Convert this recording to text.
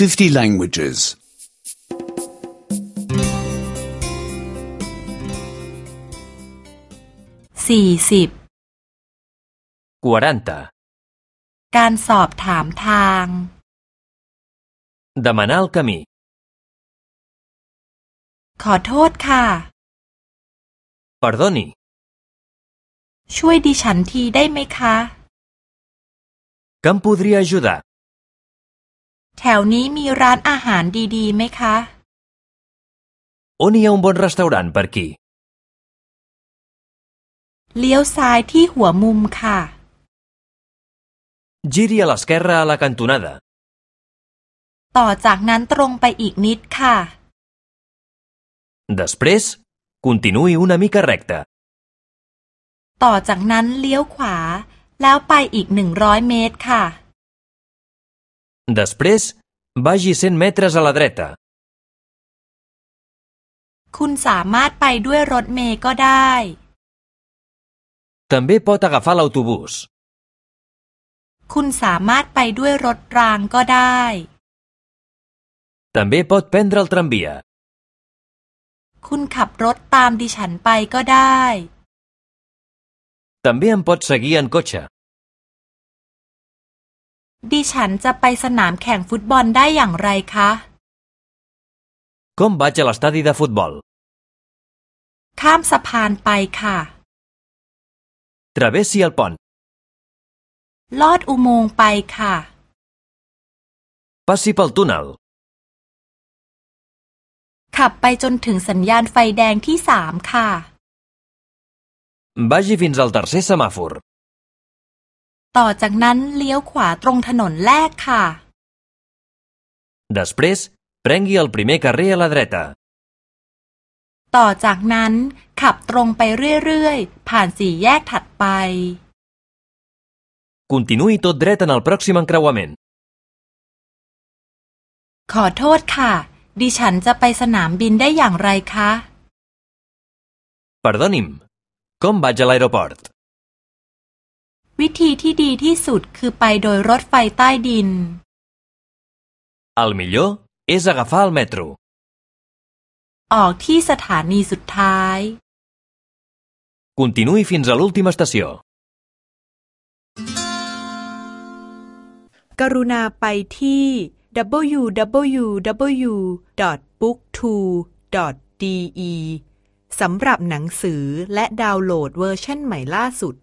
50 languages. สี่สิบ 40. การสอบถามทาง Demanar el camí. ขอโทษค่ะ Perdoni, ช่วยดิฉันทีได้ไหมคะ que em podria ajudar? แถวนี้มีร้านอาหารดีๆไหมคะ On hi ha un bon restaurant per aquí? เลี้ยวซ้ายที่หัวมุมค่ะ Giri a l'esquerra a la cantonada. ต่อจากนั้นตรงไปอีกนิดค่ะ Després, continuï una mica recte. ต่อจากนั้นเลี้ยวขวา แล้วไปอีกหนึ่งร้อยเมตรค่ะ Després, vagi 100 metres a la dreta. คุณสามารถไปด้วยรถเมล์ก็ได้ També pot agafar l'autobús. คุณสามารถไปด้วยรถรางก็ได้ També pot prendre el tramvia. คุณขับรถตามดิฉันไปก็ได้ També em pot seguir en cotxe. ดิฉันจะไปสนามแข่งฟุตบอลได้อย่างไรคะ Com vaig a l'estadi de futbol? ข้ามสะพานไปค่ะ Travessi el pont. ลอดอุโมงค์ไปค่ะ Passi pel túnel. ขับไปจนถึงสัญญาณไฟแดงที่สามค่ะ Vagi fins al tercer semàfor. ต่อจากนั้นเลี้ยวขวาตรงถนนแรกค่ะ Després, prengui el primer carrer a la dreta. ต่อจากนั้นขับตรงไปเรื่อยๆ ผ่านสี่แยกถัดไป Continuï tot dret en el pròxim encreuament. ขอโทษค่ะ ดิฉันจะไปสนามบินได้อย่างไรคะ Perdoni'm, com vaig a l'aeroport? วิธีที่ดีที่สุดคือไปโดยรถไฟใต้ดิน El millor és agafar el metro. ออกที่สถานีสุดท้าย Continuï fins a l'última estació. กรุณาไปที่ www.booktwo.de สำหรับหนังสือและดาวน์โหลดเวอร์ชันใหม่ล่าสุด